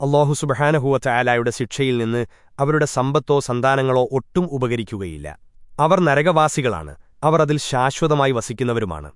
അള്ളാഹു സുബഹാനഹുവ ശിക്ഷയിൽ നിന്ന് അവരുടെ സമ്പത്തോ സന്താനങ്ങളോ ഒട്ടും ഉപകരിക്കുകയില്ല. അവർ നരകവാസികളാണ്. അവർ അതിൽ ശാശ്വതമായി വസിക്കുന്നവരുമാണ്.